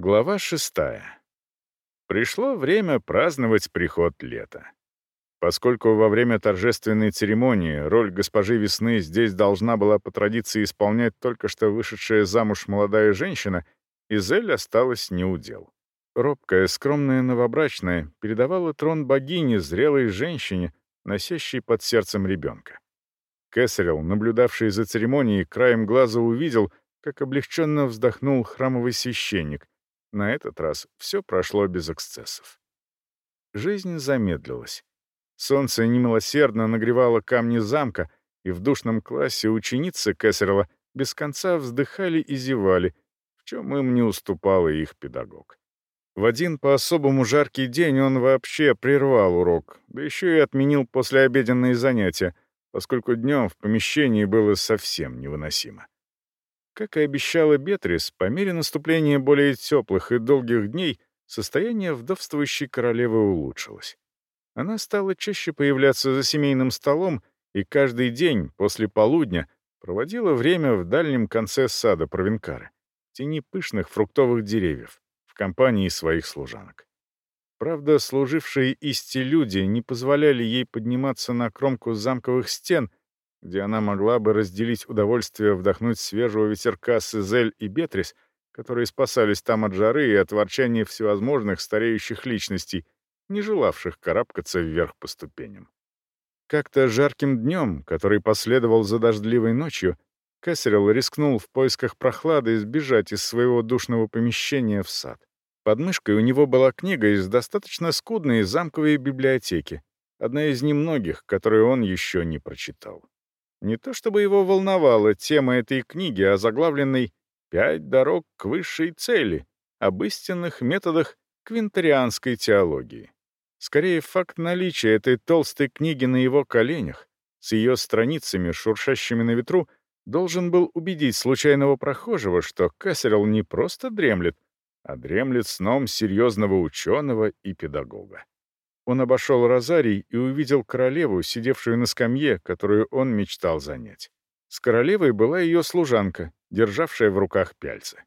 Глава шестая. Пришло время праздновать приход лета. Поскольку во время торжественной церемонии роль госпожи Весны здесь должна была по традиции исполнять только что вышедшая замуж молодая женщина, Изель осталась неудел. Робкая, скромная новобрачная передавала трон богине зрелой женщине, носящей под сердцем ребенка. Кесарел, наблюдавший за церемонией, краем глаза увидел, как облегченно вздохнул храмовый священник — на этот раз все прошло без эксцессов. Жизнь замедлилась. Солнце немилосердно нагревало камни замка, и в душном классе ученицы Кессерла без конца вздыхали и зевали, в чем им не уступал и их педагог. В один по-особому жаркий день он вообще прервал урок, да еще и отменил послеобеденные занятия, поскольку днем в помещении было совсем невыносимо. Как и обещала Бетрис, по мере наступления более теплых и долгих дней состояние вдовствующей королевы улучшилось. Она стала чаще появляться за семейным столом и каждый день после полудня проводила время в дальнем конце сада Провенкары, тени пышных фруктовых деревьев, в компании своих служанок. Правда, служившие Исти люди не позволяли ей подниматься на кромку замковых стен где она могла бы разделить удовольствие вдохнуть свежего ветерка с Изель и Бетрис, которые спасались там от жары и от ворчания всевозможных стареющих личностей, не желавших карабкаться вверх по ступеням. Как-то жарким днем, который последовал за дождливой ночью, Кэссерилл рискнул в поисках прохлады сбежать из своего душного помещения в сад. Под мышкой у него была книга из достаточно скудной замковой библиотеки, одна из немногих, которые он еще не прочитал. Не то чтобы его волновала тема этой книги, озаглавленной «Пять дорог к высшей цели» об истинных методах квинтарианской теологии. Скорее, факт наличия этой толстой книги на его коленях, с ее страницами, шуршащими на ветру, должен был убедить случайного прохожего, что Кассерл не просто дремлет, а дремлет сном серьезного ученого и педагога. Он обошел розарий и увидел королеву, сидевшую на скамье, которую он мечтал занять. С королевой была ее служанка, державшая в руках пяльцы.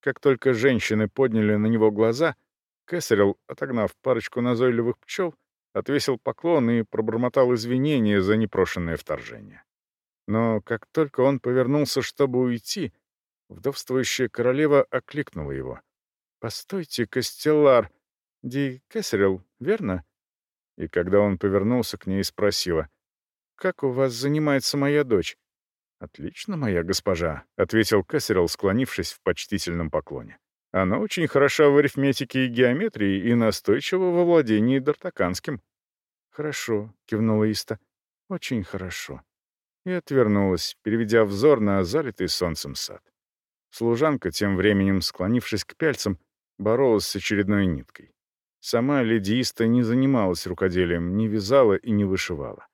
Как только женщины подняли на него глаза, Кэссерилл, отогнав парочку назойливых пчел, отвесил поклон и пробормотал извинения за непрошенное вторжение. Но как только он повернулся, чтобы уйти, вдовствующая королева окликнула его. «Постойте, Костеллар! Ди Кэссерилл, верно?» И когда он повернулся к ней спросила, «Как у вас занимается моя дочь?» «Отлично, моя госпожа», — ответил Кассерилл, склонившись в почтительном поклоне. «Она очень хороша в арифметике и геометрии и настойчива во владении дартаканским». «Хорошо», — кивнула Иста. «Очень хорошо». И отвернулась, переведя взор на залитый солнцем сад. Служанка, тем временем склонившись к пяльцам, боролась с очередной ниткой. Сама ледииста не занималась рукоделием, не вязала и не вышивала.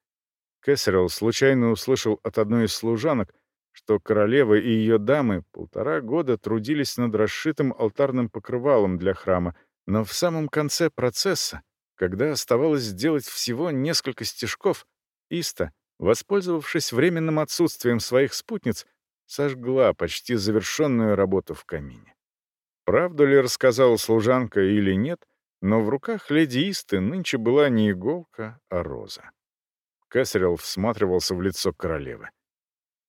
Кэссерилл случайно услышал от одной из служанок, что королева и ее дамы полтора года трудились над расшитым алтарным покрывалом для храма, но в самом конце процесса, когда оставалось сделать всего несколько стежков, Иста, воспользовавшись временным отсутствием своих спутниц, сожгла почти завершенную работу в камине. Правду ли рассказала служанка или нет — но в руках леди Исты нынче была не иголка, а роза. Кэссерилл всматривался в лицо королевы.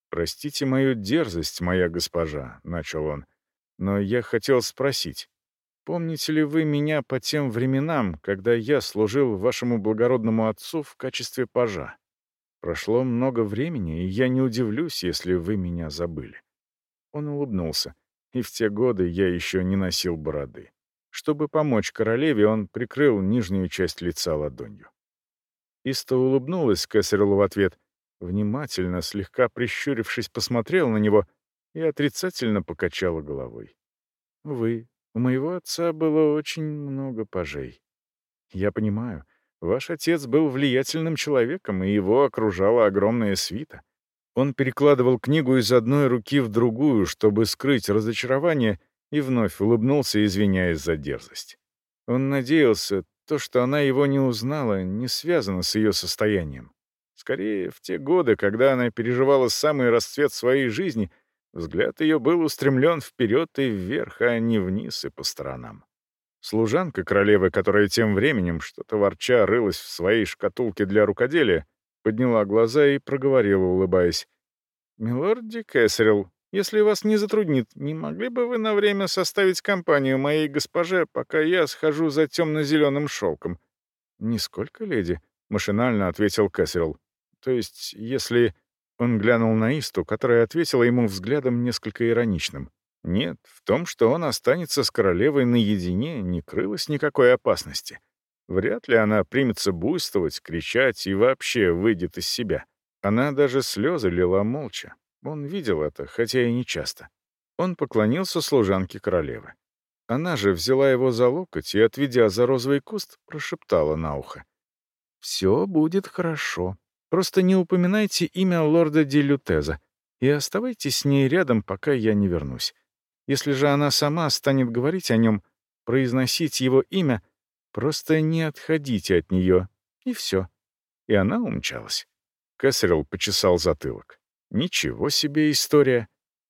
«Простите мою дерзость, моя госпожа», — начал он, — «но я хотел спросить, помните ли вы меня по тем временам, когда я служил вашему благородному отцу в качестве пажа? Прошло много времени, и я не удивлюсь, если вы меня забыли». Он улыбнулся, и в те годы я еще не носил бороды. Чтобы помочь королеве, он прикрыл нижнюю часть лица ладонью. Иста улыбнулась Кэссерлу в ответ, внимательно, слегка прищурившись, посмотрел на него и отрицательно покачала головой. «Вы, у моего отца было очень много пажей. Я понимаю, ваш отец был влиятельным человеком, и его окружала огромная свита. Он перекладывал книгу из одной руки в другую, чтобы скрыть разочарование и вновь улыбнулся, извиняясь за дерзость. Он надеялся, то, что она его не узнала, не связано с ее состоянием. Скорее, в те годы, когда она переживала самый расцвет своей жизни, Взгляд ее был устремлен вперед и вверх, а не вниз и по сторонам. Служанка королевы, которая тем временем, что-то ворча, рылась в своей шкатулке для рукоделия, подняла глаза и проговорила, улыбаясь. «Милорд Ди Кэссерилл, если вас не затруднит, не могли бы вы на время составить компанию моей госпоже, пока я схожу за темно-зеленым шелком?» «Нисколько, леди», — машинально ответил Кэссерилл. «То есть, если...» Он глянул на Исту, которая ответила ему взглядом несколько ироничным. Нет, в том, что он останется с королевой наедине, не крылось никакой опасности. Вряд ли она примется буйствовать, кричать и вообще выйдет из себя. Она даже слезы лила молча. Он видел это, хотя и не часто. Он поклонился служанке королевы. Она же взяла его за локоть и, отведя за розовый куст, прошептала на ухо. «Все будет хорошо. Просто не упоминайте имя лорда Дилютеза и оставайтесь с ней рядом, пока я не вернусь. Если же она сама станет говорить о нем, произносить его имя, просто не отходите от нее, и все». И она умчалась. Кэссерилл почесал затылок. Ничего себе история.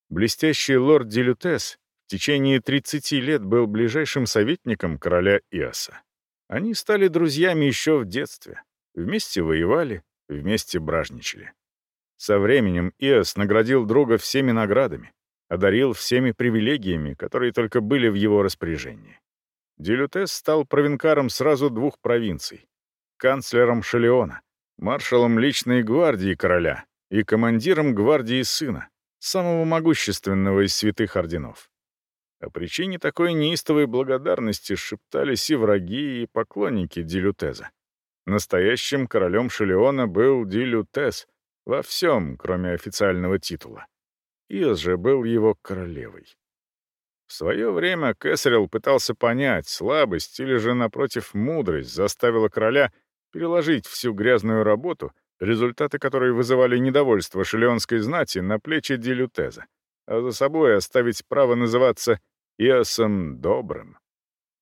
Блестящий лорд Делютес в течение 30 лет был ближайшим советником короля Иоса. Они стали друзьями еще в детстве. Вместе воевали, вместе бражничали. Со временем Иос наградил друга всеми наградами, одарил всеми привилегиями, которые только были в его распоряжении. Делютес стал провинкаром сразу двух провинций, канцлером Шелеона, маршалом личной гвардии короля и командиром гвардии сына, самого могущественного из святых орденов. О причине такой неистовой благодарности шептались и враги, и поклонники Дилютеза. Настоящим королем Шелеона был Дилютез во всем, кроме официального титула. Иос же был его королевой. В свое время Кэссерилл пытался понять, слабость или же, напротив, мудрость заставила короля переложить всю грязную работу, результаты которой вызывали недовольство шелеонской знати на плечи Дилютеза, а за собой оставить право называться Иосом Добрым.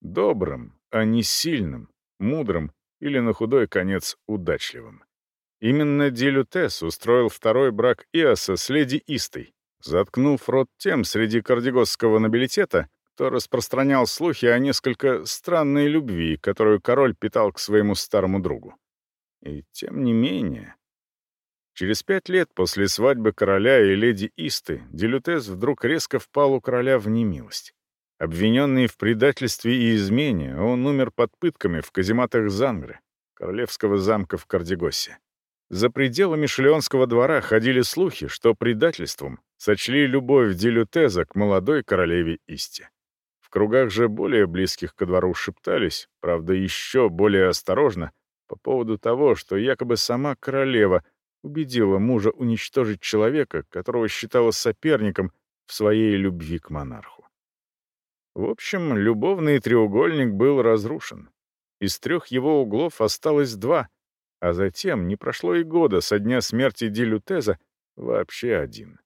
Добрым, а не сильным, мудрым или, на худой конец, удачливым. Именно Дилютез устроил второй брак Иоса с леди Истой, заткнув рот тем среди кардегосского нобилитета, кто распространял слухи о несколько странной любви, которую король питал к своему старому другу. И тем не менее... Через пять лет после свадьбы короля и леди Исты Делютес вдруг резко впал у короля в немилость. Обвиненный в предательстве и измене, он умер под пытками в казематах Зангры, королевского замка в Кардегосе. За пределами Шлеонского двора ходили слухи, что предательством сочли любовь Делютеза к молодой королеве Исте кругах же более близких ко двору шептались, правда, еще более осторожно, по поводу того, что якобы сама королева убедила мужа уничтожить человека, которого считала соперником в своей любви к монарху. В общем, любовный треугольник был разрушен. Из трех его углов осталось два, а затем не прошло и года со дня смерти Дилютеза вообще один.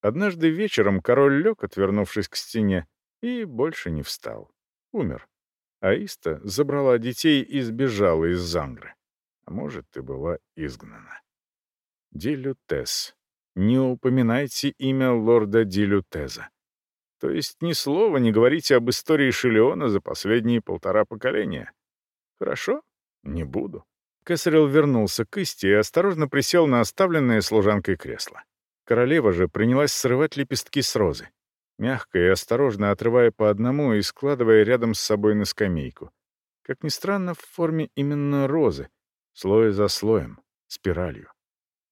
Однажды вечером король лег, отвернувшись к стене, и больше не встал. Умер. Аиста забрала детей и сбежала из Зангры. А может, и была изгнана. Дилютез. Не упоминайте имя лорда Дилютеза. То есть ни слова не говорите об истории Шелеона за последние полтора поколения. Хорошо? Не буду. Кесарел вернулся к Исте и осторожно присел на оставленное служанкой кресло. Королева же принялась срывать лепестки с розы мягко и осторожно отрывая по одному и складывая рядом с собой на скамейку. Как ни странно, в форме именно розы, слой за слоем, спиралью.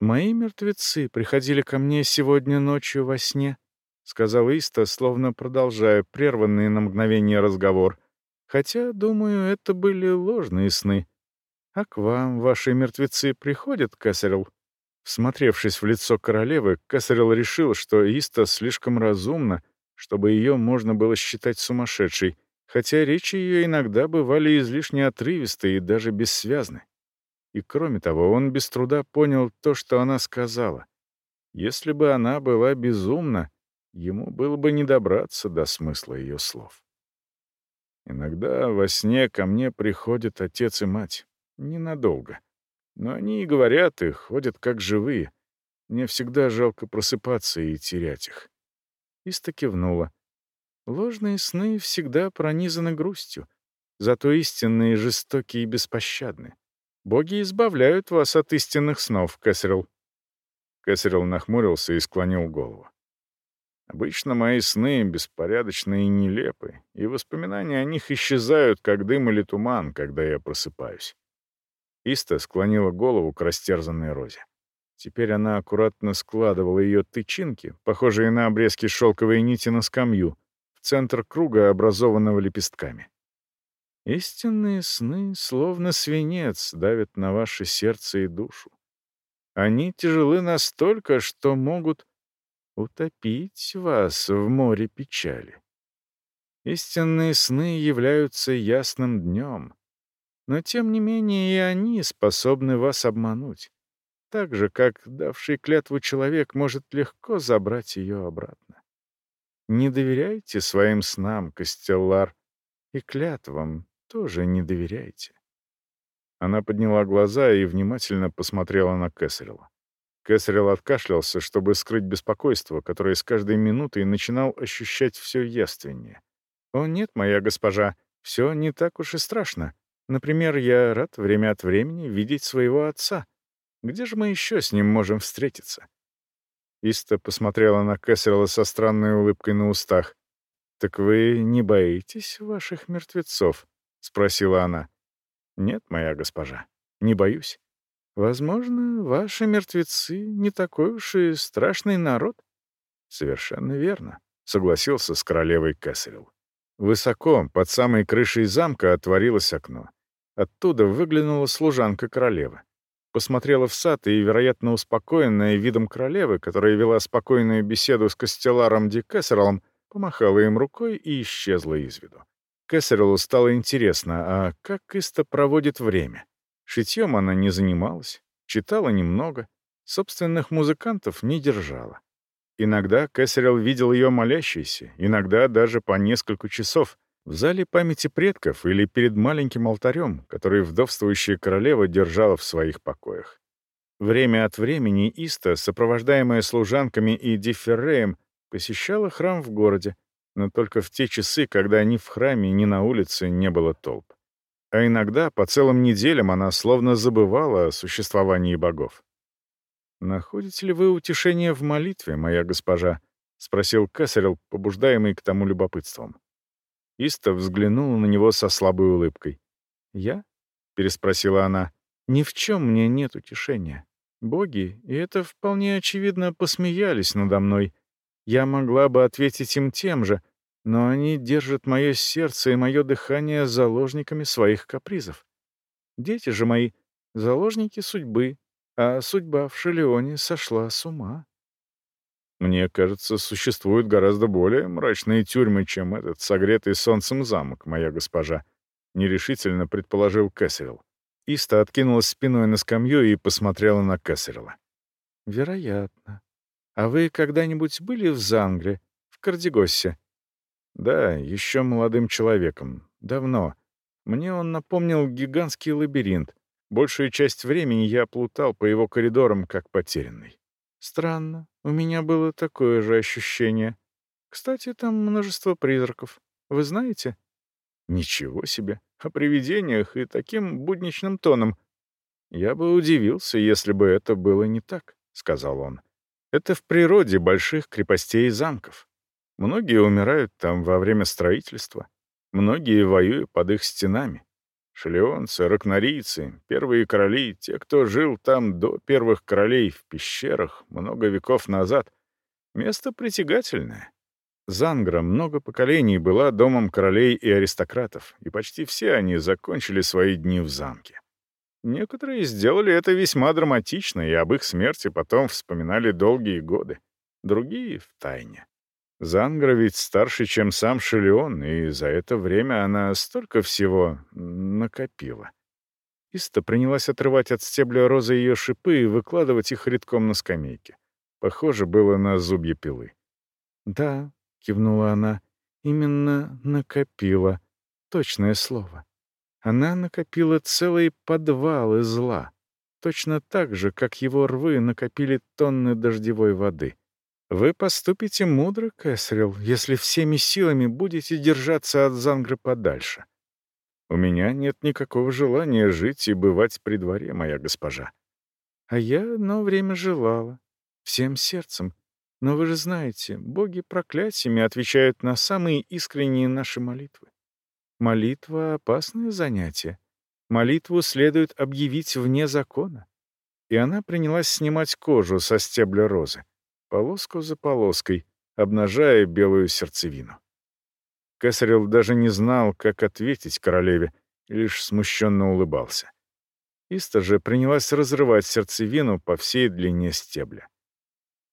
«Мои мертвецы приходили ко мне сегодня ночью во сне», — сказал Иста, словно продолжая прерванный на мгновение разговор. «Хотя, думаю, это были ложные сны. А к вам ваши мертвецы приходят, Кэссерилл?» Всмотревшись в лицо королевы, Кэссерилл решил, что Иста слишком разумно — чтобы ее можно было считать сумасшедшей, хотя речи ее иногда бывали излишне отрывисты и даже бессвязны. И кроме того, он без труда понял то, что она сказала. Если бы она была безумна, ему было бы не добраться до смысла ее слов. Иногда во сне ко мне приходят отец и мать. Ненадолго. Но они и говорят, и ходят как живые. Мне всегда жалко просыпаться и терять их. Иста кивнула. Ложные сны всегда пронизаны грустью, зато истинные жестокие и беспощадны. Боги избавляют вас от истинных снов, Кэссерилл. Кэссерилл нахмурился и склонил голову. Обычно мои сны беспорядочны и нелепы, и воспоминания о них исчезают, как дым или туман, когда я просыпаюсь. Иста склонила голову к растерзанной розе. Теперь она аккуратно складывала ее тычинки, похожие на обрезки шелковой нити на скамью, в центр круга, образованного лепестками. Истинные сны, словно свинец, давят на ваше сердце и душу. Они тяжелы настолько, что могут утопить вас в море печали. Истинные сны являются ясным днем, но тем не менее и они способны вас обмануть, так же, как давший клятву человек может легко забрать ее обратно. Не доверяйте своим снам, Костеллар, и клятвам тоже не доверяйте. Она подняла глаза и внимательно посмотрела на Кэссерилла. Кэссерилл откашлялся, чтобы скрыть беспокойство, которое с каждой минутой начинал ощущать все яственнее. «О нет, моя госпожа, все не так уж и страшно. Например, я рад время от времени видеть своего отца. Где же мы еще с ним можем встретиться?» Иста посмотрела на Кэссерилла со странной улыбкой на устах. «Так вы не боитесь ваших мертвецов?» — спросила она. «Нет, моя госпожа, не боюсь. Возможно, ваши мертвецы не такой уж и страшный народ. Совершенно верно, согласился с королевой Кэссерилл. Высоко, под самой крышей замка, отворилось окно. Оттуда выглянула служанка королевы. Посмотрела в сад и, вероятно, успокоенная видом королевы, которая вела спокойную беседу с Костеларом Ди Кэссерлом, помахала им рукой и исчезла из виду. Кэссерлу стало интересно, а как Иста проводит время? Шитьем она не занималась, читала немного, собственных музыкантов не держала. Иногда Кэссерилл видел ее молящейся, иногда даже по несколько часов, в зале памяти предков или перед маленьким алтарем, который вдовствующая королева держала в своих покоях. Время от времени Иста, сопровождаемая служанками и Дифферреем, посещала храм в городе, но только в те часы, когда ни в храме, ни на улице не было толп а иногда по целым неделям она словно забывала о существовании богов. «Находите ли вы утешение в молитве, моя госпожа?» — спросил Кесарел, побуждаемый к тому любопытством. Иста взглянула на него со слабой улыбкой. «Я?» — переспросила она. «Ни в чем мне нет утешения. Боги, и это вполне очевидно, посмеялись надо мной. Я могла бы ответить им тем же — но они держат мое сердце и мое дыхание заложниками своих капризов. Дети же мои — заложники судьбы, а судьба в Шелеоне сошла с ума. Мне кажется, существуют гораздо более мрачные тюрьмы, чем этот согретый солнцем замок, моя госпожа, — нерешительно предположил Кэссерилл. Иста откинулась спиной на скамью и посмотрела на Кэссерилла. «Вероятно. А вы когда-нибудь были в Зангре, в Кардигоссе?» Да, еще молодым человеком. Давно. Мне он напомнил гигантский лабиринт. Большую часть времени я плутал по его коридорам, как потерянный. Странно. У меня было такое же ощущение. Кстати, там множество призраков. Вы знаете? Ничего себе. О привидениях и таким будничным тоном. Я бы удивился, если бы это было не так, — сказал он. Это в природе больших крепостей и замков. Многие умирают там во время строительства, многие воюют под их стенами. Шелеонцы, ракнорийцы, первые короли, те, кто жил там до первых королей в пещерах много веков назад. Место притягательное. Зангра много поколений была домом королей и аристократов, и почти все они закончили свои дни в замке. Некоторые сделали это весьма драматично, и об их смерти потом вспоминали долгие годы. Другие — в тайне. Зангра ведь старше, чем сам Шелеон, и за это время она столько всего накопила. Иста принялась отрывать от стебля розы ее шипы и выкладывать их редком на скамейке. Похоже было на зубья пилы. «Да», — кивнула она, — «именно накопила. Точное слово. Она накопила целый подвал из зла, точно так же, как его рвы накопили тонны дождевой воды. «Вы поступите мудро, Кэссрилл, если всеми силами будете держаться от Зангры подальше. У меня нет никакого желания жить и бывать при дворе, моя госпожа. А я одно время желала, всем сердцем. Но вы же знаете, боги проклятиями отвечают на самые искренние наши молитвы. Молитва — опасное занятие. Молитву следует объявить вне закона. И она принялась снимать кожу со стебля розы, полоску за полоской, обнажая белую сердцевину. Кесарел даже не знал, как ответить королеве, лишь смущенно улыбался. Иста же принялась разрывать сердцевину по всей длине стебля.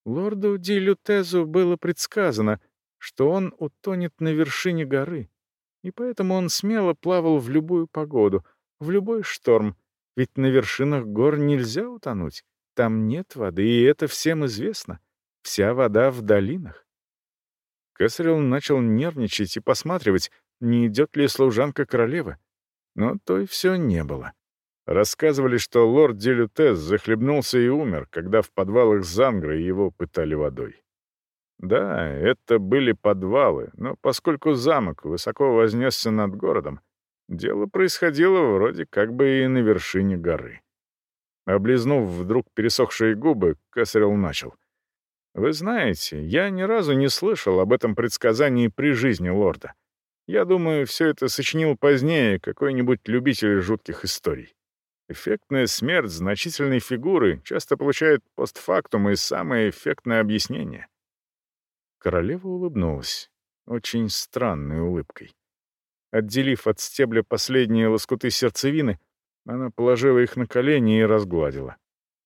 Лорду Ди Лютезу было предсказано, что он утонет на вершине горы, и поэтому он смело плавал в любую погоду, в любой шторм, ведь на вершинах гор нельзя утонуть, там нет воды, и это всем известно. Вся вода в долинах. Кесарел начал нервничать и посматривать, не идет ли служанка королевы. Но той все не было. Рассказывали, что лорд Делютес захлебнулся и умер, когда в подвалах Зангры его пытали водой. Да, это были подвалы, но поскольку замок высоко вознесся над городом, дело происходило вроде как бы и на вершине горы. Облизнув вдруг пересохшие губы, Кесарел начал. «Вы знаете, я ни разу не слышал об этом предсказании при жизни лорда. Я думаю, все это сочинил позднее какой-нибудь любитель жутких историй. Эффектная смерть значительной фигуры часто получает постфактум и самое эффектное объяснение. Королева улыбнулась, очень странной улыбкой. Отделив от стебля последние лоскуты сердцевины, она положила их на колени и разгладила.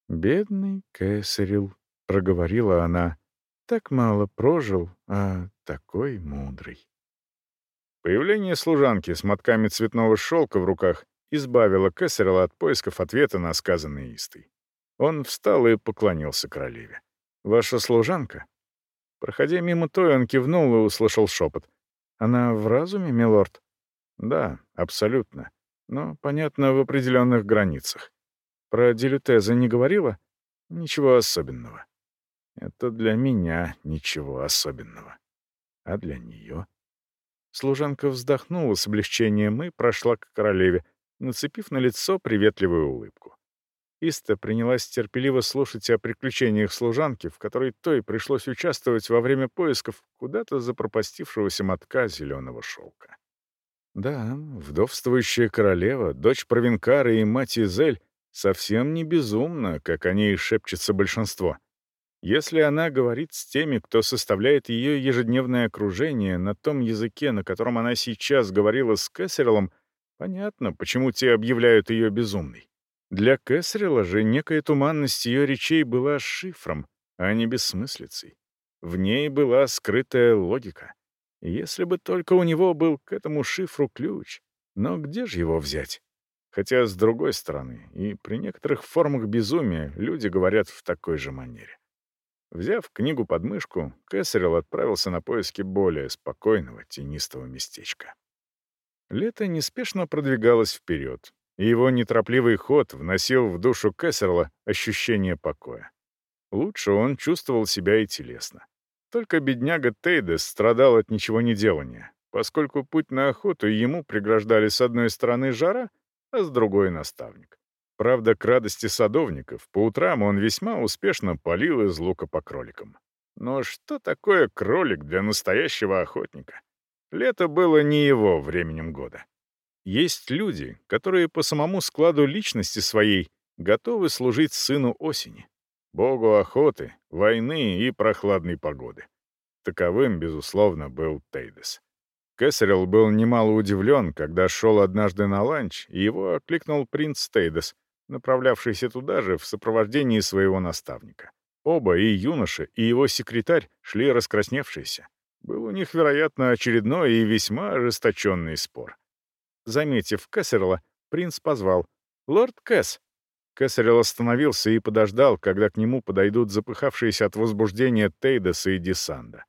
«Бедный Кэссерил», — проговорила она, — «так мало прожил, а такой мудрый». Появление служанки с мотками цветного шелка в руках избавила Кессерла от поисков ответа на сказанное Истой. Он встал и поклонился королеве. «Ваша служанка?» Проходя мимо той, он кивнул и услышал шепот. «Она в разуме, милорд?» «Да, абсолютно. Но, понятно, в определенных границах. Про Делютеза не говорила? Ничего особенного. Это для меня ничего особенного. А для нее?» Служанка вздохнула с облегчением и прошла к королеве, нацепив на лицо приветливую улыбку. Иста принялась терпеливо слушать о приключениях служанки, в которой той пришлось участвовать во время поисков куда-то запропастившегося мотка зеленого шелка. Да, вдовствующая королева, дочь Провинкара и мать Изель совсем не безумна, как о ней шепчется большинство. Если она говорит с теми, кто составляет ее ежедневное окружение на том языке, на котором она сейчас говорила с Кессерлом — Понятно, почему те объявляют ее безумной. Для Кэссрила же некая туманность ее речей была шифром, а не бессмыслицей. В ней была скрытая логика. Если бы только у него был к этому шифру ключ. Но где же его взять? Хотя, с другой стороны, и при некоторых формах безумия люди говорят в такой же манере. Взяв книгу под мышку, Кэссерилл отправился на поиски более спокойного, тенистого местечка. Лето неспешно продвигалось вперед, и его неторопливый ход вносил в душу Кессерла ощущение покоя. Лучше он чувствовал себя и телесно. Только бедняга Тейдес страдал от ничего не делания, поскольку путь на охоту ему преграждали с одной стороны жара, а с другой — наставник. Правда, к радости садовников, по утрам он весьма успешно полил из лука по кроликам. Но что такое кролик для настоящего охотника? Лето было не его временем года. Есть люди, которые по самому складу личности своей готовы служить сыну осени, богу охоты, войны и прохладной погоды. Таковым, безусловно, был Тейдес. Кэссерилл был немало удивлен, когда шел однажды на ланч, и его окликнул принц Тейдес, направлявшийся туда же в сопровождении своего наставника. Оба, и юноша, и его секретарь, шли раскрасневшиеся. Был у них, вероятно, очередной и весьма ожесточенный спор. Заметив Кессерла, принц позвал «Лорд Кэс». Кессерл остановился и подождал, когда к нему подойдут запыхавшиеся от возбуждения Тейдеса и Десанда.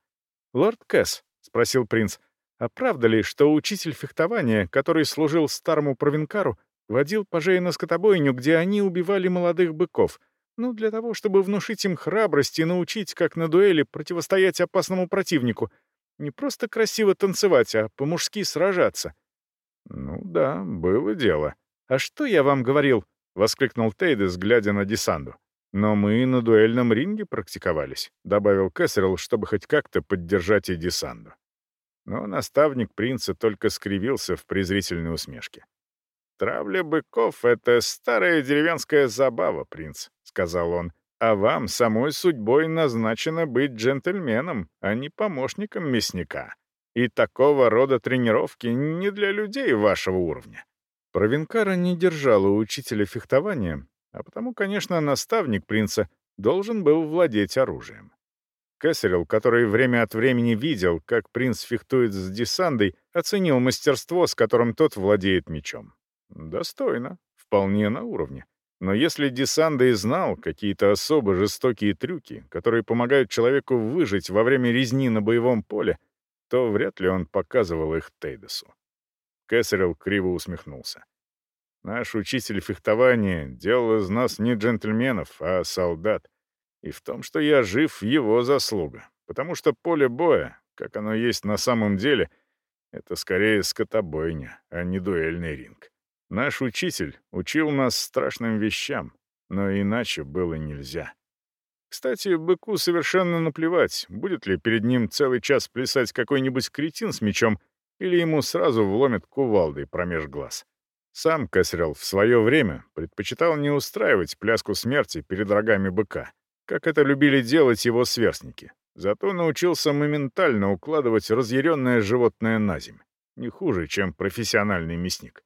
«Лорд Кэс», — спросил принц, — «а правда ли, что учитель фехтования, который служил старому провинкару, водил пажей на скотобойню, где они убивали молодых быков, Ну, для того, чтобы внушить им храбрость и научить, как на дуэли противостоять опасному противнику. Не просто красиво танцевать, а по-мужски сражаться. Ну да, было дело. А что я вам говорил? — воскликнул Тейдес, глядя на Десанду. «Но мы на дуэльном ринге практиковались», — добавил Кэссерилл, чтобы хоть как-то поддержать и Десанду. Но наставник принца только скривился в презрительной усмешке. «Травля быков — это старая деревенская забава, принц», — сказал он. «А вам самой судьбой назначено быть джентльменом, а не помощником мясника. И такого рода тренировки не для людей вашего уровня». Провинкара не держала учителя фехтования, а потому, конечно, наставник принца должен был владеть оружием. Кэссерилл, который время от времени видел, как принц фехтует с Десандой, оценил мастерство, с которым тот владеет мечом. Достойно, вполне на уровне. Но если Десанда и знал какие-то особо жестокие трюки, которые помогают человеку выжить во время резни на боевом поле, то вряд ли он показывал их Тейдесу. Кэссерилл криво усмехнулся. «Наш учитель фехтования делал из нас не джентльменов, а солдат. И в том, что я жив, его заслуга. Потому что поле боя, как оно есть на самом деле, это скорее скотобойня, а не дуэльный ринг. Наш учитель учил нас страшным вещам, но иначе было нельзя. Кстати, быку совершенно наплевать, будет ли перед ним целый час плясать какой-нибудь кретин с мечом, или ему сразу вломят кувалдой промеж глаз. Сам Кесрел в свое время предпочитал не устраивать пляску смерти перед рогами быка, как это любили делать его сверстники. Зато научился моментально укладывать разъяренное животное на земь, не хуже, чем профессиональный мясник.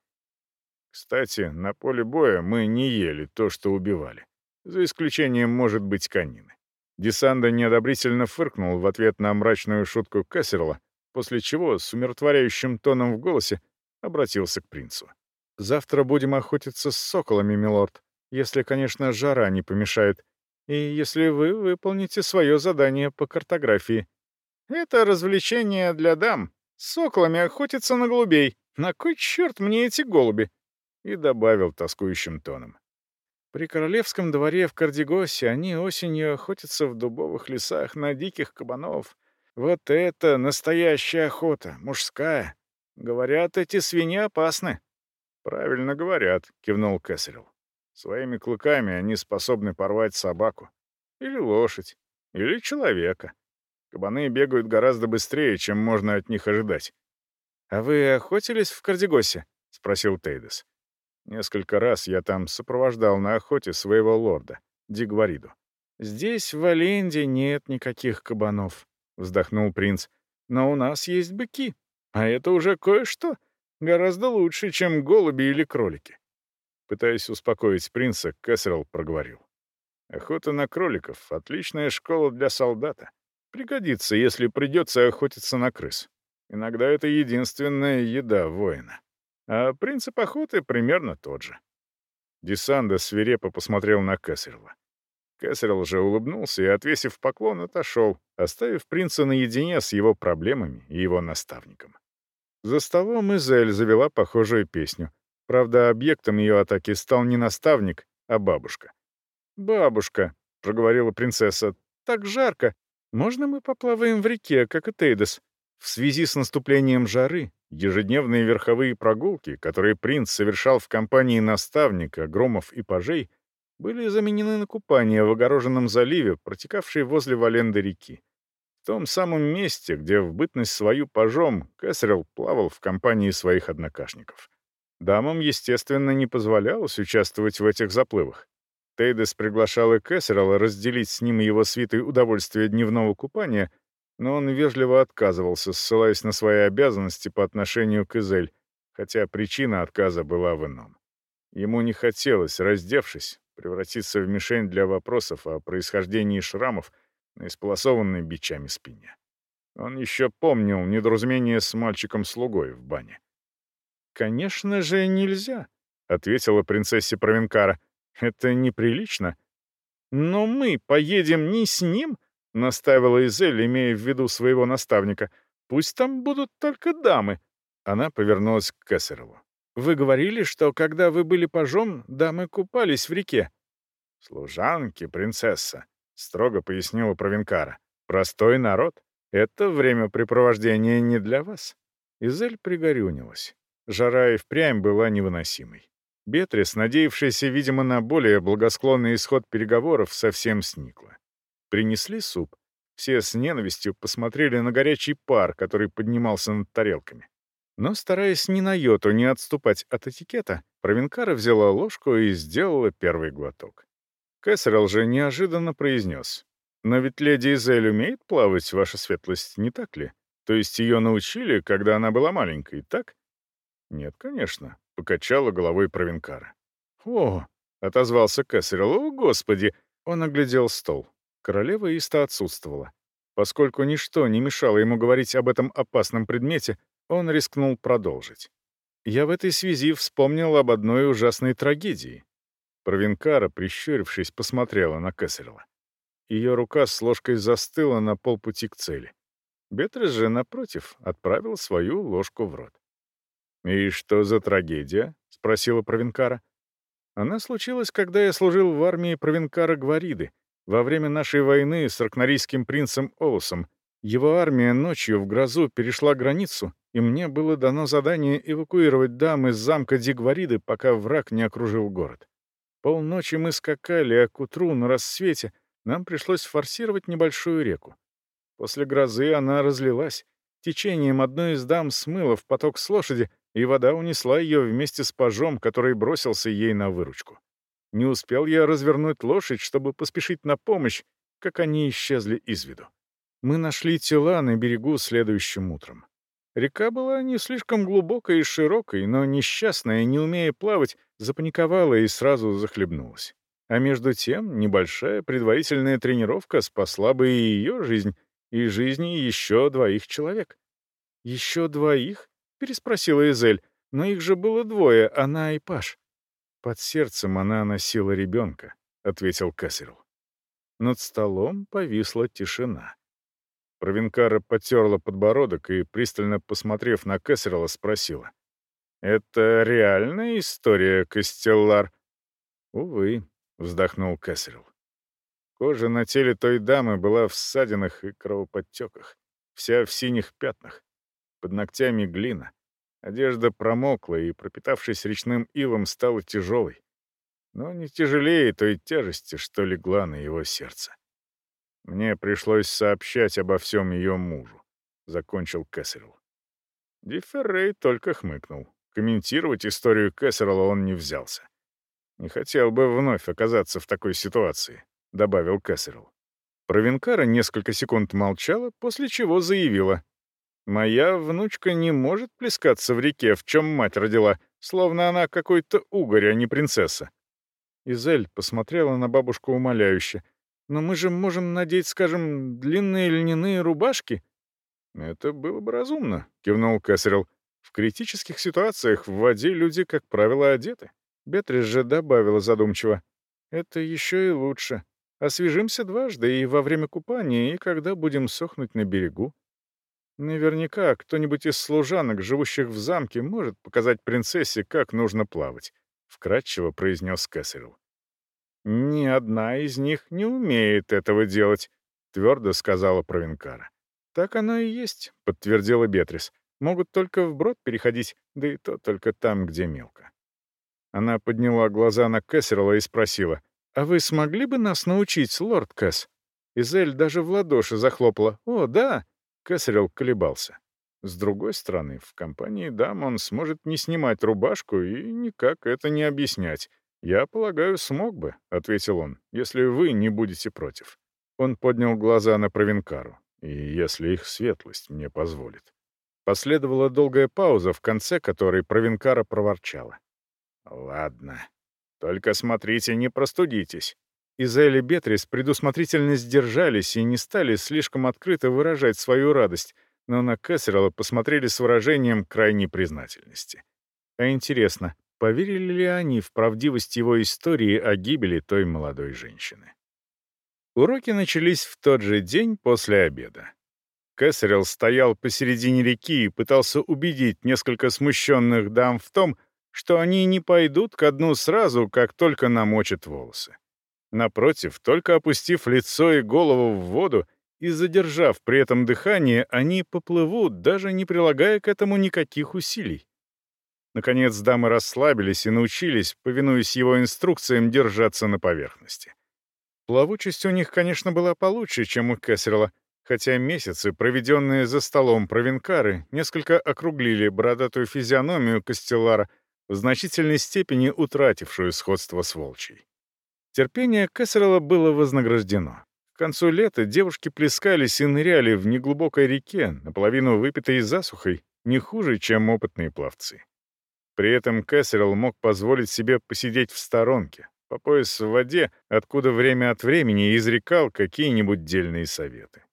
Кстати, на поле боя мы не ели то, что убивали. За исключением, может быть, конины. Десанда неодобрительно фыркнул в ответ на мрачную шутку Кассерла, после чего с умиротворяющим тоном в голосе обратился к принцу. «Завтра будем охотиться с соколами, милорд, если, конечно, жара не помешает, и если вы выполните свое задание по картографии. Это развлечение для дам. С соколами охотиться на голубей. На кой черт мне эти голуби? И добавил тоскующим тоном. При королевском дворе в Кардигосе они осенью охотятся в дубовых лесах на диких кабанов. Вот это настоящая охота, мужская. Говорят, эти свиньи опасны. Правильно говорят, кивнул Кэссерилл. Своими клыками они способны порвать собаку. Или лошадь. Или человека. Кабаны бегают гораздо быстрее, чем можно от них ожидать. «А вы охотились в Кардигосе?» — спросил Тейдес. Несколько раз я там сопровождал на охоте своего лорда, Дигвариду. «Здесь, в Оленде, нет никаких кабанов», — вздохнул принц. «Но у нас есть быки, а это уже кое-что. Гораздо лучше, чем голуби или кролики». Пытаясь успокоить принца, Кэссерл проговорил. «Охота на кроликов — отличная школа для солдата. Пригодится, если придется охотиться на крыс. Иногда это единственная еда воина». А принцип охоты примерно тот же. Десанда свирепо посмотрел на Кэссерла. Кэссерл же улыбнулся и, отвесив поклон, отошел, оставив принца наедине с его проблемами и его наставником. За столом Изель завела похожую песню. Правда, объектом ее атаки стал не наставник, а бабушка. «Бабушка», — проговорила принцесса, — «так жарко. Можно мы поплаваем в реке, как и Тейдес? В связи с наступлением жары Ежедневные верховые прогулки, которые принц совершал в компании наставника, громов и пажей, были заменены на купание в огороженном заливе, протекавшей возле Валенды реки. В том самом месте, где в бытность свою пажом Кэссерилл плавал в компании своих однокашников. Дамам, естественно, не позволялось участвовать в этих заплывах. Тейдес приглашал и Кэссерилла разделить с ним его свитой удовольствие дневного купания — но он вежливо отказывался, ссылаясь на свои обязанности по отношению к Изель, хотя причина отказа была в ином. Ему не хотелось, раздевшись, превратиться в мишень для вопросов о происхождении шрамов на исполосованной бичами спине. Он еще помнил недоразумение с мальчиком-слугой в бане. «Конечно же, нельзя», — ответила принцессе Провенкара. «Это неприлично. Но мы поедем не с ним, — настаивала Изель, имея в виду своего наставника. «Пусть там будут только дамы». Она повернулась к Кессерову. «Вы говорили, что когда вы были пажом, дамы купались в реке». «Служанки, принцесса», — строго пояснила Провинкара. «Простой народ. Это времяпрепровождение не для вас». Изель пригорюнилась. Жара и впрямь была невыносимой. Бетрис, надеявшаяся, видимо, на более благосклонный исход переговоров, совсем сникла. Принесли суп. Все с ненавистью посмотрели на горячий пар, который поднимался над тарелками. Но, стараясь ни на йоту не отступать от этикета, Провинкара взяла ложку и сделала первый глоток. Кэссерилл же неожиданно произнес. «Но ведь леди Изель умеет плавать, ваша светлость, не так ли? То есть ее научили, когда она была маленькой, так?» «Нет, конечно», — покачала головой Провинкара. «О!» — отозвался Кэссерилл. «О, господи!» Он оглядел стол. Королева Иста отсутствовала. Поскольку ничто не мешало ему говорить об этом опасном предмете, он рискнул продолжить. «Я в этой связи вспомнил об одной ужасной трагедии. Провинкара, прищурившись, посмотрела на Кессерла. Ее рука с ложкой застыла на полпути к цели. Бетрис же, напротив, отправил свою ложку в рот. «И что за трагедия?» — спросила Провинкара. «Она случилась, когда я служил в армии Провинкара Гвариды, во время нашей войны с ракнарийским принцем Олусом. Его армия ночью в грозу перешла границу, и мне было дано задание эвакуировать дам из замка Дигвариды, пока враг не окружил город. Полночи мы скакали, а к утру на рассвете нам пришлось форсировать небольшую реку. После грозы она разлилась. Течением одной из дам смыло в поток с лошади, и вода унесла ее вместе с пажом, который бросился ей на выручку. Не успел я развернуть лошадь, чтобы поспешить на помощь, как они исчезли из виду. Мы нашли тела на берегу следующим утром. Река была не слишком глубокой и широкой, но несчастная, не умея плавать, запаниковала и сразу захлебнулась. А между тем, небольшая предварительная тренировка спасла бы и ее жизнь, и жизни еще двоих человек. «Еще двоих?» — переспросила Изель. «Но их же было двое, она и Паш». «Под сердцем она носила ребенка», — ответил Кассерл. Над столом повисла тишина. Провинкара потерла подбородок и, пристально посмотрев на Кессерла, спросила. «Это реальная история, Костеллар?» «Увы», — вздохнул Кессерл. Кожа на теле той дамы была в ссадинах и кровоподтеках, вся в синих пятнах. Под ногтями глина. Одежда промокла и, пропитавшись речным илом, стала тяжелой. Но не тяжелее той тяжести, что легла на его сердце. Мне пришлось сообщать обо всем ее мужу», — закончил Кэссерилл. Дифферрей только хмыкнул. Комментировать историю Кэссерилла он не взялся. «Не хотел бы вновь оказаться в такой ситуации», — добавил Кэссерилл. Провинкара несколько секунд молчала, после чего заявила. «Моя внучка не может плескаться в реке, в чем мать родила, словно она какой-то угорь, а не принцесса». Изель посмотрела на бабушку умоляюще, но мы же можем надеть, скажем, длинные льняные рубашки». «Это было бы разумно», — кивнул Кэссерилл. «В критических ситуациях в воде люди, как правило, одеты». Бетрис же добавила задумчиво. «Это еще и лучше. Освежимся дважды и во время купания, и когда будем сохнуть на берегу. Наверняка кто-нибудь из служанок, живущих в замке, может показать принцессе, как нужно плавать», — вкратчиво произнес Кэссерилл. «Ни одна из них не умеет этого делать», — твердо сказала Провинкара. «Так оно и есть», — подтвердила Бетрис. «Могут только вброд переходить, да и то только там, где мелко». Она подняла глаза на Кэссерла и спросила, «А вы смогли бы нас научить, лорд Кэс?» Изель даже в ладоши захлопала. «О, да!» Кэссерилл колебался. С другой стороны, в компании дам он сможет не снимать рубашку и никак это не объяснять. «Я полагаю, смог бы», — ответил он, — «если вы не будете против». Он поднял глаза на Провинкару, и если их светлость мне позволит. Последовала долгая пауза, в конце которой Провинкара проворчала. «Ладно. Только смотрите, не простудитесь». Изель и Бетрис предусмотрительно сдержались и не стали слишком открыто выражать свою радость, но на Кэссерла посмотрели с выражением крайней признательности. А интересно, Поверили ли они в правдивость его истории о гибели той молодой женщины? Уроки начались в тот же день после обеда. Кэссерилл стоял посередине реки и пытался убедить несколько смущенных дам в том, что они не пойдут ко дну сразу, как только намочат волосы. Напротив, только опустив лицо и голову в воду и задержав при этом дыхание, они поплывут, даже не прилагая к этому никаких усилий. Наконец дамы расслабились и научились, повинуясь его инструкциям, держаться на поверхности. Плавучесть у них, конечно, была получше, чем у Кессерла, хотя месяцы, проведенные за столом провинкары, несколько округлили бородатую физиономию Костеллара, в значительной степени утратившую сходство с волчьей. Терпение Кессерла было вознаграждено. К концу лета девушки плескались и ныряли в неглубокой реке, наполовину выпитой засухой, не хуже, чем опытные пловцы. При этом Кессерл мог позволить себе посидеть в сторонке, по пояс в воде, откуда время от времени изрекал какие-нибудь дельные советы.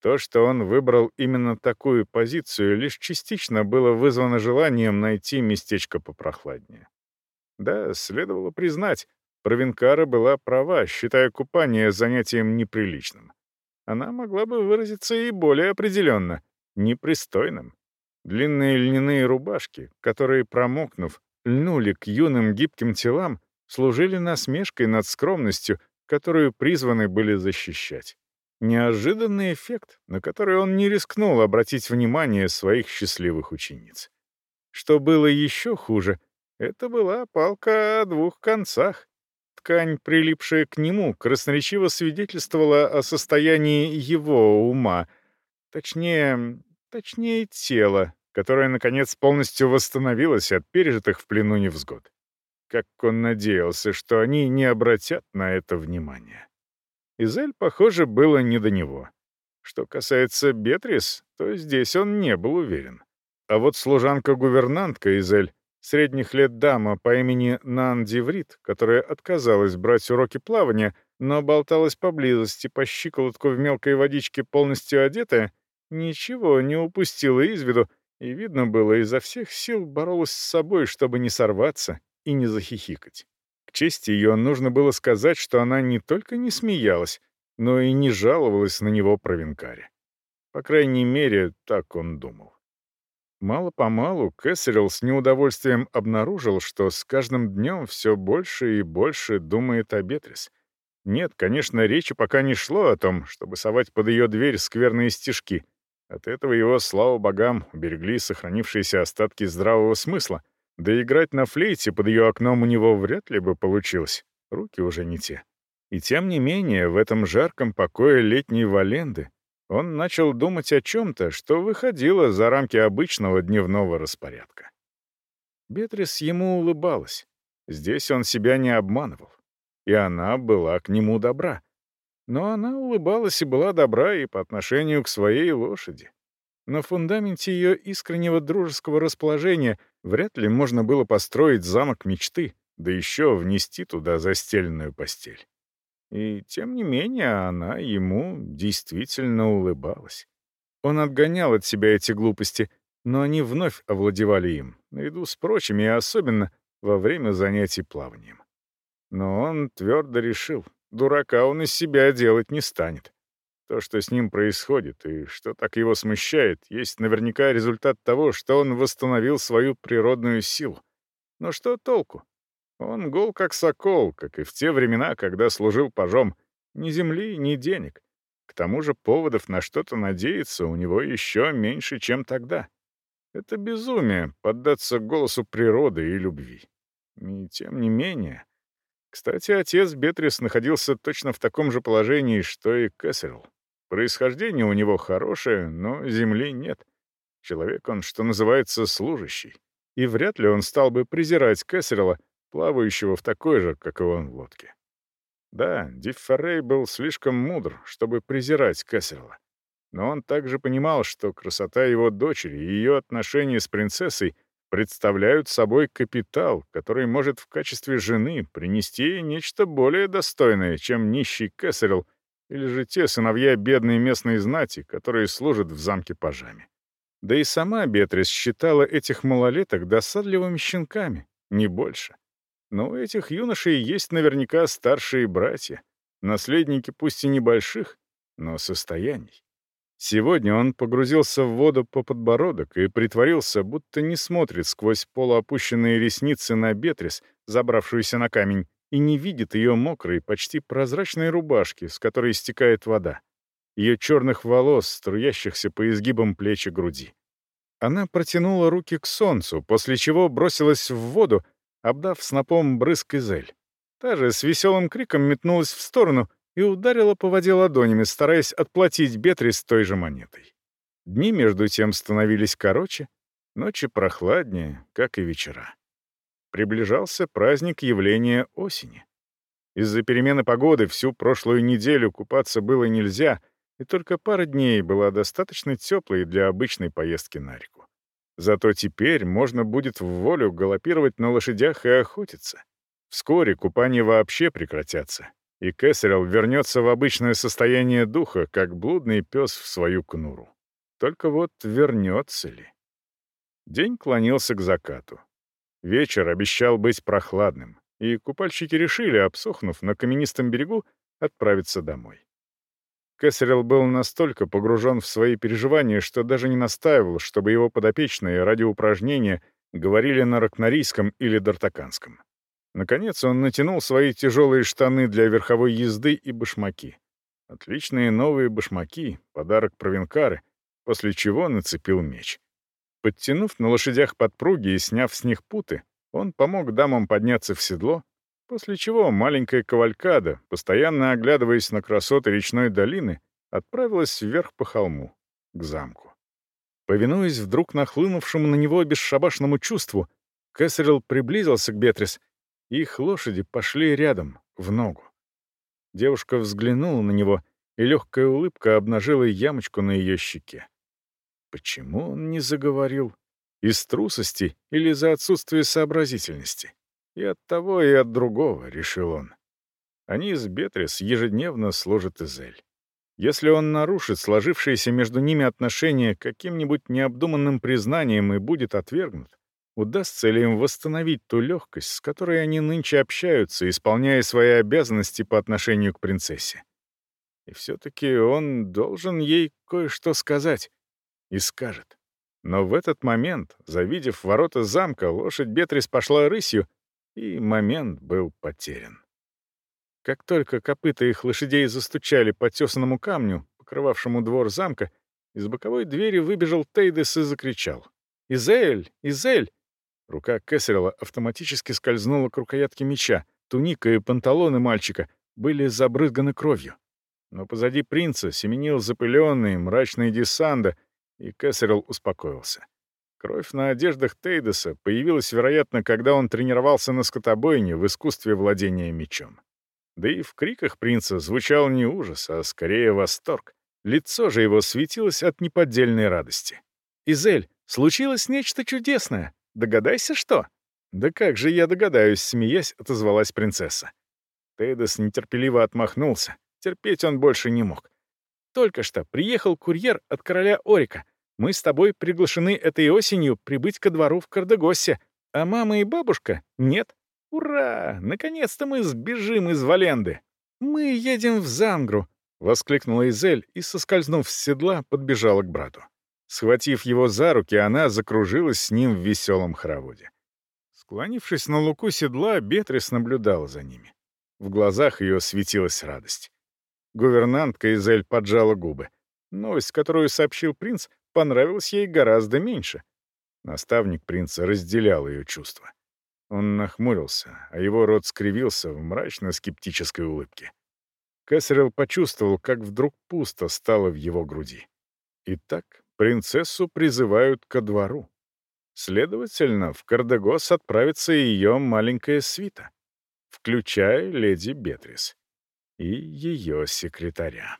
То, что он выбрал именно такую позицию, лишь частично было вызвано желанием найти местечко попрохладнее. Да, следовало признать, Провинкара была права, считая купание занятием неприличным. Она могла бы выразиться и более определенно — непристойным. Длинные льняные рубашки, которые, промокнув, льнули к юным гибким телам, служили насмешкой над скромностью, которую призваны были защищать. Неожиданный эффект, на который он не рискнул обратить внимание своих счастливых учениц. Что было еще хуже, это была палка о двух концах. Ткань, прилипшая к нему, красноречиво свидетельствовала о состоянии его ума, точнее, точнее тела, которое, наконец, полностью восстановилось от пережитых в плену невзгод. Как он надеялся, что они не обратят на это внимания. Изель, похоже, было не до него. Что касается Бетрис, то здесь он не был уверен. А вот служанка-гувернантка Изель Средних лет дама по имени Нан Диврит, которая отказалась брать уроки плавания, но болталась поблизости по щиколотку в мелкой водичке полностью одетая, ничего не упустила из виду, и видно было, изо всех сил боролась с собой, чтобы не сорваться и не захихикать. К чести ее нужно было сказать, что она не только не смеялась, но и не жаловалась на него провинкаре. По крайней мере, так он думал. Мало-помалу Кэссерилл с неудовольствием обнаружил, что с каждым днем все больше и больше думает о Бетрис. Нет, конечно, речи пока не шло о том, чтобы совать под ее дверь скверные стежки. От этого его, слава богам, уберегли сохранившиеся остатки здравого смысла. Да играть на флейте под ее окном у него вряд ли бы получилось. Руки уже не те. И тем не менее, в этом жарком покое летней Валенды он начал думать о чем-то, что выходило за рамки обычного дневного распорядка. Бетрис ему улыбалась. Здесь он себя не обманывал. И она была к нему добра. Но она улыбалась и была добра и по отношению к своей лошади. На фундаменте ее искреннего дружеского расположения вряд ли можно было построить замок мечты, да еще внести туда застеленную постель. И тем не менее она ему действительно улыбалась. Он отгонял от себя эти глупости, но они вновь овладевали им, наряду с прочими, и особенно во время занятий плаванием. Но он твердо решил, дурака он из себя делать не станет. То, что с ним происходит и что так его смущает, есть наверняка результат того, что он восстановил свою природную силу. Но что толку? Он гол как сокол, как и в те времена, когда служил пажом. Ни земли, ни денег. К тому же поводов на что-то надеяться у него еще меньше, чем тогда. Это безумие — поддаться голосу природы и любви. И тем не менее... Кстати, отец Бетрис находился точно в таком же положении, что и Кэссерл. Происхождение у него хорошее, но земли нет. Человек он, что называется, служащий. И вряд ли он стал бы презирать Кэссерла, плавающего в такой же, как и он, лодке. Да, Дифферрей был слишком мудр, чтобы презирать Кэссерла. Но он также понимал, что красота его дочери и ее отношения с принцессой представляют собой капитал, который может в качестве жены принести ей нечто более достойное, чем нищий Кэссерл или же те сыновья бедной местной знати, которые служат в замке пажами. Да и сама Бетрис считала этих малолеток досадливыми щенками, не больше. Но у этих юношей есть наверняка старшие братья, наследники пусть и небольших, но состояний. Сегодня он погрузился в воду по подбородок и притворился, будто не смотрит сквозь полуопущенные ресницы на Бетрис, забравшуюся на камень, и не видит ее мокрой, почти прозрачной рубашки, с которой стекает вода, ее черных волос, струящихся по изгибам плеч и груди. Она протянула руки к солнцу, после чего бросилась в воду, обдав снопом брызг Изель. Та же с веселым криком метнулась в сторону и ударила по воде ладонями, стараясь отплатить Бетрис той же монетой. Дни, между тем, становились короче, ночи прохладнее, как и вечера. Приближался праздник явления осени. Из-за перемены погоды всю прошлую неделю купаться было нельзя, и только пара дней была достаточно теплой для обычной поездки на реку. Зато теперь можно будет в волю галопировать на лошадях и охотиться. Вскоре купания вообще прекратятся, и Кэссерилл вернется в обычное состояние духа, как блудный пес в свою кнуру. Только вот вернется ли? День клонился к закату. Вечер обещал быть прохладным, и купальщики решили, обсохнув на каменистом берегу, отправиться домой. Кэссерилл был настолько погружен в свои переживания, что даже не настаивал, чтобы его подопечные ради упражнения говорили на ракнорийском или дартаканском. Наконец он натянул свои тяжелые штаны для верховой езды и башмаки. Отличные новые башмаки, подарок провинкары, после чего нацепил меч. Подтянув на лошадях подпруги и сняв с них путы, он помог дамам подняться в седло, после чего маленькая кавалькада, постоянно оглядываясь на красоты речной долины, отправилась вверх по холму, к замку. Повинуясь вдруг нахлынувшему на него бесшабашному чувству, Кэссерилл приблизился к Бетрис — их лошади пошли рядом, в ногу. Девушка взглянула на него, и легкая улыбка обнажила ямочку на ее щеке. Почему он не заговорил? Из трусости или за отсутствие сообразительности? И от того, и от другого, решил он. Они с Бетрис ежедневно сложат Изель. Если он нарушит сложившиеся между ними отношения каким-нибудь необдуманным признанием и будет отвергнут, Удастся ли им восстановить ту легкость, с которой они нынче общаются, исполняя свои обязанности по отношению к принцессе? И все-таки он должен ей кое-что сказать. И скажет. Но в этот момент, завидев ворота замка, лошадь Бетрис пошла рысью, и момент был потерян. Как только копыта их лошадей застучали по тесаному камню, покрывавшему двор замка, из боковой двери выбежал Тейдес и закричал. «Изель! Изель! Рука Кэссерилла автоматически скользнула к рукоятке меча. Туника и панталоны мальчика были забрызганы кровью. Но позади принца семенил запыленный, мрачный Десанда, и Кэссерилл успокоился. Кровь на одеждах Тейдеса появилась, вероятно, когда он тренировался на скотобойне в искусстве владения мечом. Да и в криках принца звучал не ужас, а скорее восторг. Лицо же его светилось от неподдельной радости. «Изель, случилось нечто чудесное!» Догадайся, что?» «Да как же я догадаюсь», — смеясь, отозвалась принцесса. Тейдос нетерпеливо отмахнулся. Терпеть он больше не мог. «Только что приехал курьер от короля Орика. Мы с тобой приглашены этой осенью прибыть ко двору в Кардегосе, а мама и бабушка — нет. Ура! Наконец-то мы сбежим из Валенды. Мы едем в Зангру!» — воскликнула Изель и, соскользнув с седла, подбежала к брату. Схватив его за руки, она закружилась с ним в веселом хороводе. Склонившись на луку седла, Бетрис наблюдала за ними. В глазах ее светилась радость. Гувернантка Изель поджала губы. Новость, которую сообщил принц, понравилась ей гораздо меньше. Наставник принца разделял ее чувства. Он нахмурился, а его рот скривился в мрачно-скептической улыбке. Кэссерилл почувствовал, как вдруг пусто стало в его груди. Итак, принцессу призывают ко двору. Следовательно, в Кардегос отправится ее маленькая свита, включая леди Бетрис и ее секретаря.